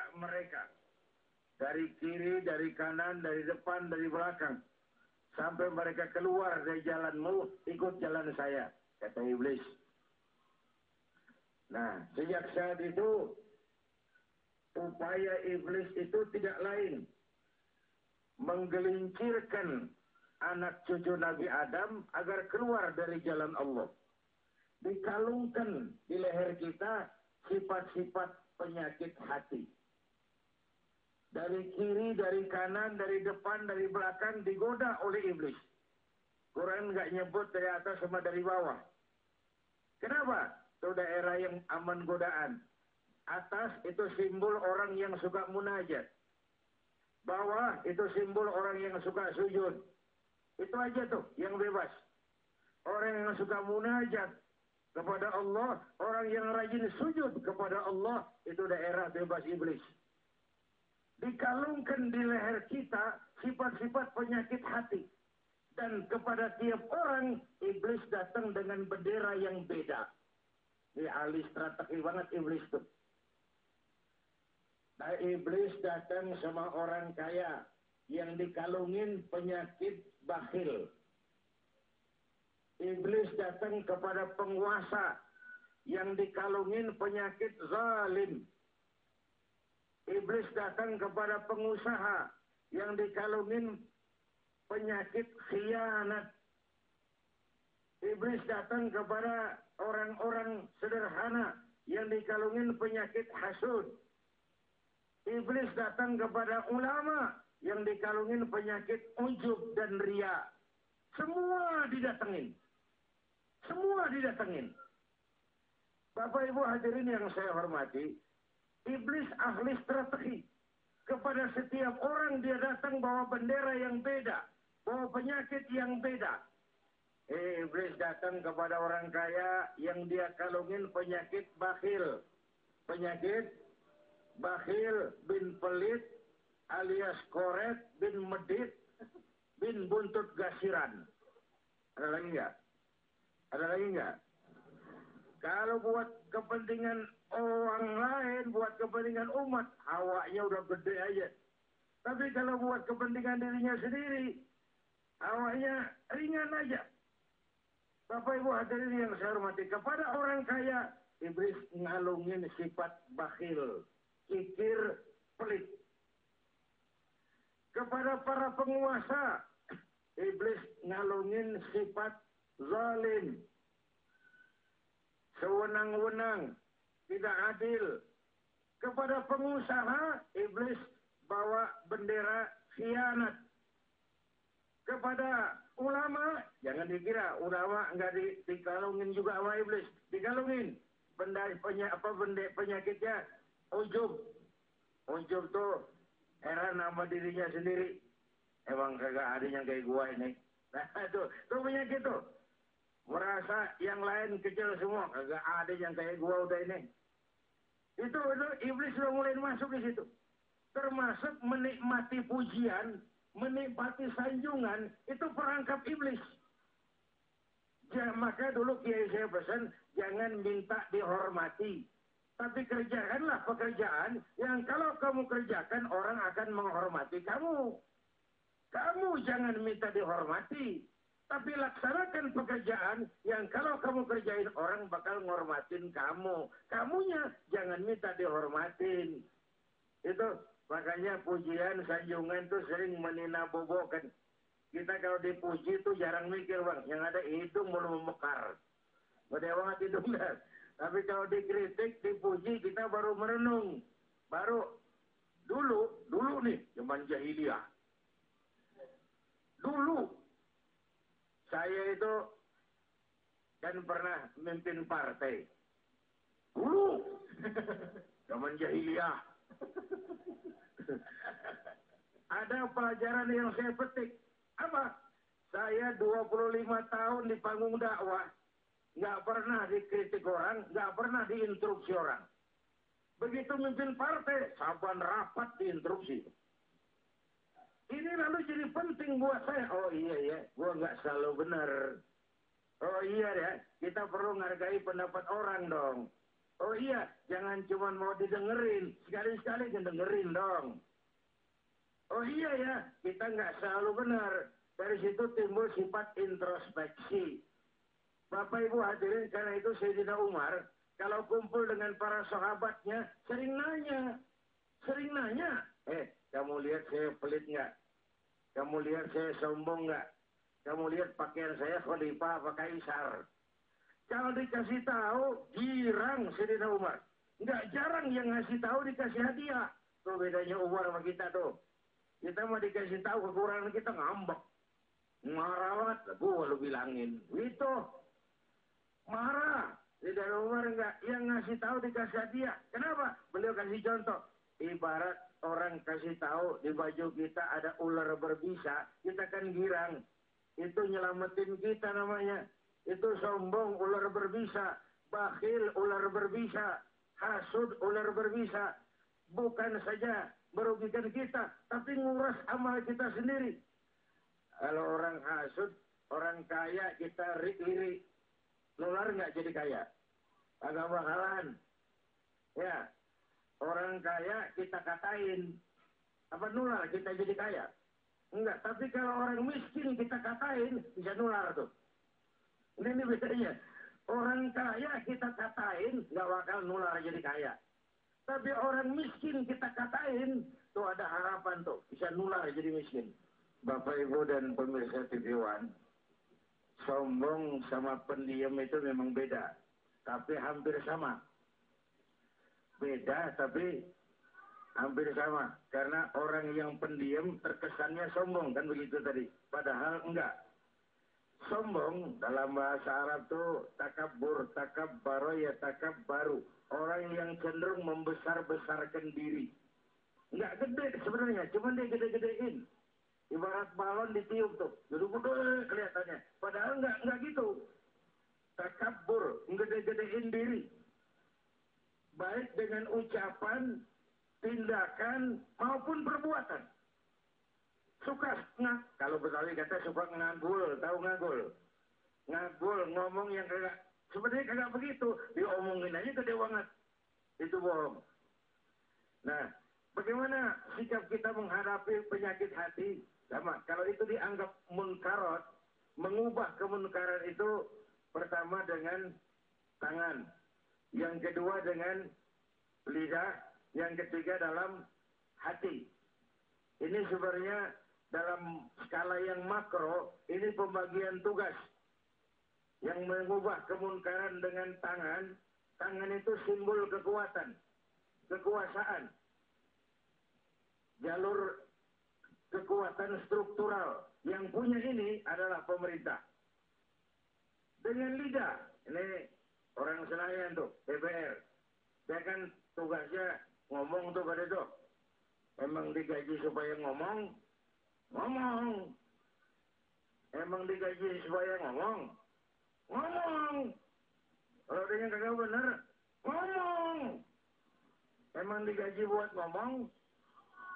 menggoda mereka. Dari kiri, dari kanan, dari depan, dari belakang. Sampai mereka keluar dari jalanmu, ikut jalan saya, kata iblis. Nah, sejak saat itu, upaya iblis itu tidak lain. Menggelincirkan anak cucu Nabi Adam agar keluar dari jalan Allah. Dikalungkan di leher kita sifat-sifat penyakit hati. Dari kiri, dari kanan, dari depan, dari belakang digoda oleh iblis. Quran nggak nyebut dari atas sama dari bawah. Kenapa? Itu daerah yang aman godaan. Atas itu simbol orang yang suka munajat. Bawah itu simbol orang yang suka sujud. Itu aja tuh yang bebas. Orang yang suka munajat kepada Allah, orang yang rajin sujud kepada Allah, itu daerah bebas iblis. Dikalungkan di leher kita sifat-sifat penyakit hati. Dan kepada tiap orang, iblis datang dengan bendera yang beda. Ini ahli strategi banget iblis tuh. Nah, iblis datang sama orang kaya yang dikalungin penyakit bakhil. Iblis datang kepada penguasa yang dikalungin penyakit zalim. Iblis datang kepada pengusaha yang dikalungin penyakit khianat. Iblis datang kepada orang-orang sederhana yang dikalungin penyakit hasud. Iblis datang kepada ulama yang dikalungin penyakit ujub dan ria. Semua didatengin. Semua didatengin. Bapak Ibu hadirin yang saya hormati, iblis ahli strategi. Kepada setiap orang dia datang bawa bendera yang beda, bawa penyakit yang beda. Eh, iblis datang kepada orang kaya yang dia kalungin penyakit bakhil. Penyakit bakhil bin pelit alias koret bin medit bin buntut gasiran. Ada lagi nggak? Ada lagi nggak? Kalau buat kepentingan orang lain, buat kepentingan umat, hawanya udah gede aja. Tapi kalau buat kepentingan dirinya sendiri, hawanya ringan aja. Bapak Ibu hadirin yang saya hormati, kepada orang kaya, iblis ngalungin sifat bakhil, kikir, pelit. Kepada para penguasa, iblis ngalungin sifat zalim, sewenang-wenang, tidak adil. Kepada pengusaha, iblis bawa bendera khianat. Kepada ulama, jangan dikira ulama nggak di, dikalungin juga sama iblis, dikalungin. Benda, penya, apa benda, penyakitnya ujub. Ujub tuh heran nama dirinya sendiri. Emang kagak ada yang kayak gua ini. Nah itu, itu penyakit tuh. Merasa yang lain kecil semua. Kagak ada yang kayak gua udah ini. Itu, itu iblis sudah mulai masuk di situ. Termasuk menikmati pujian, menikmati sanjungan, itu perangkap iblis. Ya, maka dulu kiai saya pesan, jangan minta dihormati. Tapi kerjakanlah pekerjaan yang kalau kamu kerjakan orang akan menghormati kamu. Kamu jangan minta dihormati. Tapi laksanakan pekerjaan yang kalau kamu kerjain orang bakal ngormatin kamu. Kamunya jangan minta dihormatin. Itu makanya pujian sanjungan itu sering menina bobokan. Kita kalau dipuji itu jarang mikir bang. Yang ada hidung belum memekar. Gede banget hidung dah. Tapi kalau dikritik, dipuji, kita baru merenung. Baru dulu, dulu nih, zaman jahiliyah. Dulu, saya itu kan pernah memimpin partai. Dulu, zaman jahiliyah. Ada pelajaran yang saya petik. Apa? Saya 25 tahun di panggung dakwah. Nggak pernah dikritik orang, nggak pernah diinstruksi orang. Begitu memimpin partai, saban rapat diinstruksi. Jadi penting buat saya. Oh iya ya, gua nggak selalu benar. Oh iya ya, kita perlu menghargai pendapat orang dong. Oh iya, jangan cuma mau didengerin, sekali-sekali dengerin dong. Oh iya ya, kita nggak selalu benar. Dari situ timbul sifat introspeksi. Bapak Ibu hadirin karena itu Sayyidina Umar, kalau kumpul dengan para sahabatnya, sering nanya. Sering nanya, eh kamu lihat saya pelit nggak? Kamu lihat saya sombong nggak? Kamu lihat pakaian saya khalifah apa kaisar? Kalau dikasih tahu, girang Sayyidina Umar. Nggak jarang yang ngasih tahu dikasih hadiah. Tuh bedanya Umar sama kita tuh. Kita mau dikasih tahu kekurangan kita ngambek. Marah banget, gue lu bilangin. Itu. Marah. Tidak Umar enggak. Yang ngasih tahu dikasih hadiah. Kenapa? Beliau kasih contoh. Ibarat orang kasih tahu di baju kita ada ular berbisa. Kita kan girang. Itu nyelamatin kita namanya. Itu sombong ular berbisa. Bakhil ular berbisa. Hasud ular berbisa. Bukan saja merugikan kita, tapi nguras amal kita sendiri. Kalau orang hasud, orang kaya kita iri, nular nggak jadi kaya? Agak bakalan. Ya, orang kaya kita katain, apa nular kita jadi kaya? Enggak, tapi kalau orang miskin kita katain, bisa nular tuh. Ini, ini bedanya. Orang kaya kita katain, nggak bakal nular jadi kaya. Tapi orang miskin kita katain, tuh ada harapan tuh, bisa nular jadi miskin. Bapak Ibu dan pemirsa TV One, sombong sama pendiam itu memang beda, tapi hampir sama. Beda tapi hampir sama, karena orang yang pendiam terkesannya sombong kan begitu tadi, padahal enggak. Sombong dalam bahasa Arab tuh takabur, takabbaro ya takabbaru orang yang cenderung membesar-besarkan diri. Enggak gede sebenarnya, cuma dia gede-gedein. Ibarat balon ditiup tuh, gede-gede kelihatannya. Padahal enggak, enggak gitu. Takabur, gede-gedein diri. Baik dengan ucapan, tindakan, maupun perbuatan. Suka ngak, kalau Betawi kata suka ngagul, tahu ngagul? Ngagul, ngomong yang kagak Sebenarnya kagak begitu. Diomongin aja gede banget. Itu bohong. Nah, bagaimana sikap kita menghadapi penyakit hati? Sama, kalau itu dianggap munkarot, mengubah kemunkaran itu pertama dengan tangan, yang kedua dengan lidah, yang ketiga dalam hati. Ini sebenarnya dalam skala yang makro, ini pembagian tugas yang mengubah kemunkaran dengan tangan, tangan itu simbol kekuatan, kekuasaan. Jalur kekuatan struktural yang punya ini adalah pemerintah. Dengan lidah, ini orang Senayan tuh, DPR. Dia kan tugasnya ngomong tuh pada itu. Emang digaji supaya ngomong? Ngomong. Emang digaji supaya ngomong? Ngomong. Kalau dia kagak bener, ngomong. Emang digaji buat ngomong?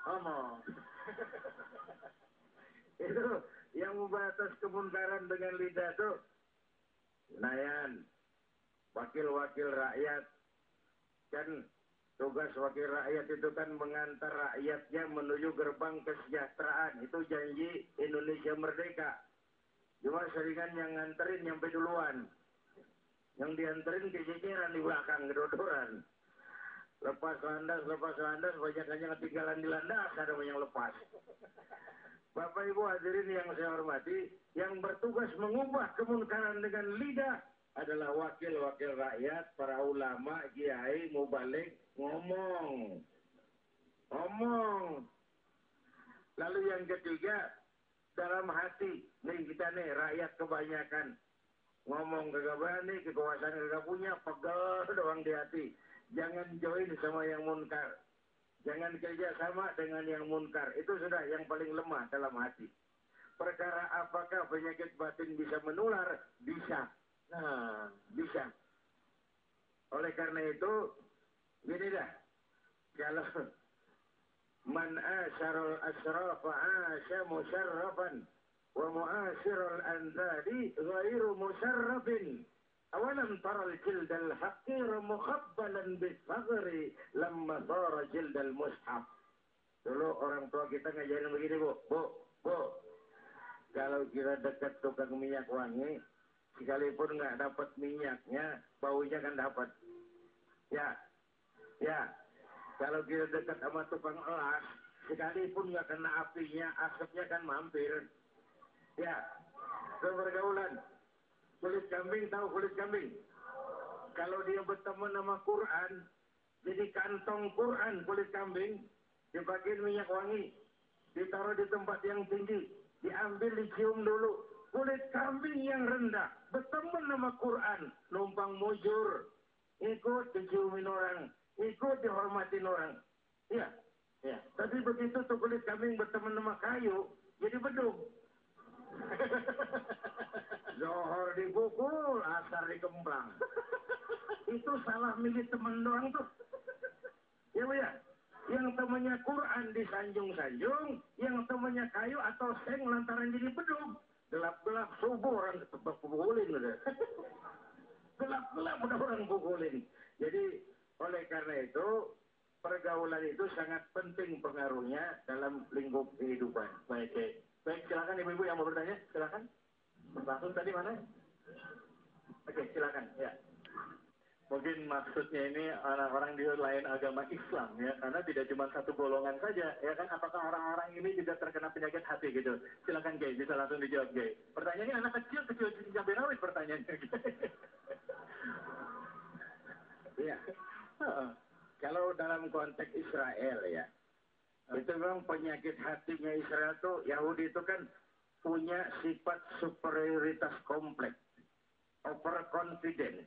Ngomong. itu yang membatas kemunkaran dengan lidah itu Nayan, wakil-wakil rakyat. Kan tugas wakil rakyat itu kan mengantar rakyatnya menuju gerbang kesejahteraan. Itu janji Indonesia Merdeka. Cuma seringan yang nganterin nyampe duluan. Yang dianterin kejeceran di belakang, kedodoran. Lepas landas, lepas landas, banyak yang ketinggalan di landas, ada yang lepas. Bapak Ibu hadirin yang saya hormati, yang bertugas mengubah kemunkaran dengan lidah adalah wakil-wakil rakyat, para ulama, kiai, mubalik, ngomong. Ngomong. Lalu yang ketiga, dalam hati. Nih kita nih rakyat kebanyakan ngomong kagak berani, kekuasaan kagak punya, pegel doang di hati. Jangan join sama yang munkar. Jangan kerja sama dengan yang munkar. Itu sudah yang paling lemah dalam hati. Perkara apakah penyakit batin bisa menular? Bisa. Nah, bisa. Oleh karena itu, gini dah. Kalau Man asyarul asrafa asya musarrafan wa mu'asirul andadi ghairu musarrafin. أولم ترى الجلد الحقير مخبلا بالصغر لما صار جلد المصحف Dulu orang tua kita ngajarin begini, Bu. Bu, Bu. Kalau kita dekat tukang minyak wangi, sekalipun nggak dapat minyaknya, baunya kan dapat. Ya, ya. Kalau kita dekat sama tukang elas, sekalipun nggak kena apinya, asapnya kan mampir. Ya, kebergaulan. Kulit kambing tahu kulit kambing? Kalau dia bertemu nama Quran, jadi kantong Quran kulit kambing, dipakai minyak wangi, ditaruh di tempat yang tinggi, diambil dicium dulu. Kulit kambing yang rendah, bertemu nama Quran, numpang mujur, ikut diciumin orang, ikut dihormatin orang. Iya, ya. Tapi begitu tuh kulit kambing berteman nama kayu, jadi bedung. Zohor dipukul, asar dikembang. Itu salah milih teman doang tuh. Ya bu ya? Yang temannya Quran disanjung-sanjung, yang temannya kayu atau seng lantaran jadi bedung. Gelap-gelap subuh orang pukulin udah. Gelap-gelap udah orang pukulin. Jadi oleh karena itu pergaulan itu sangat penting pengaruhnya dalam lingkup kehidupan. Baik. Baik, silakan ibu-ibu yang mau bertanya, silakan. Langsung tadi mana? Oke, silakan. Ya. Mungkin maksudnya ini orang-orang di lain agama Islam ya, karena tidak cuma satu golongan saja, ya kan? Apakah orang-orang ini juga terkena penyakit hati gitu? Silakan Gay, bisa langsung dijawab Gay. Pertanyaannya anak kecil kecil cabai rawit pertanyaannya. Gitu. Iya. Kalau dalam konteks Israel ya, itu memang penyakit hatinya Israel tuh Yahudi itu kan punya sifat superioritas kompleks, overconfident,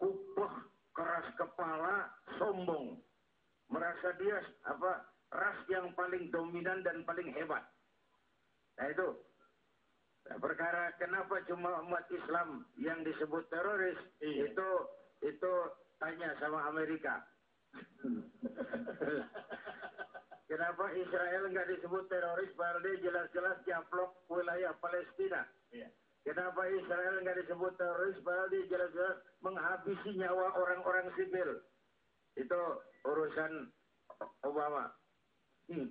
kukuh, keras kepala, sombong, merasa dia apa ras yang paling dominan dan paling hebat. Nah itu nah, perkara kenapa cuma umat Islam yang disebut teroris iya. itu itu tanya sama Amerika. Kenapa Israel nggak disebut teroris padahal dia jelas-jelas japlok wilayah Palestina? Ya. Kenapa Israel nggak disebut teroris padahal dia jelas-jelas menghabisi nyawa orang-orang sipil? Itu urusan Obama. Hmm.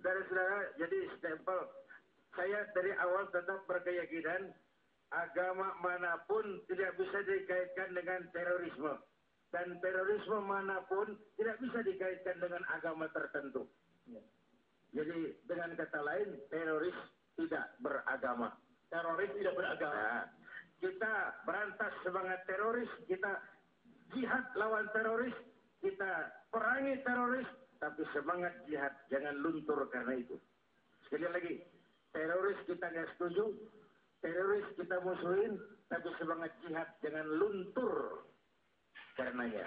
Dari saudara, jadi stempel saya dari awal tetap berkeyakinan agama mana pun tidak bisa dikaitkan dengan terorisme dan terorisme mana pun tidak bisa dikaitkan dengan agama tertentu. Ya. Jadi dengan kata lain teroris tidak beragama. Teroris tidak beragama. Nah, kita berantas semangat teroris, kita jihad lawan teroris, kita perangi teroris, tapi semangat jihad jangan luntur karena itu. Sekali lagi, teroris kita nggak setuju, teroris kita musuhin, tapi semangat jihad jangan luntur karenanya.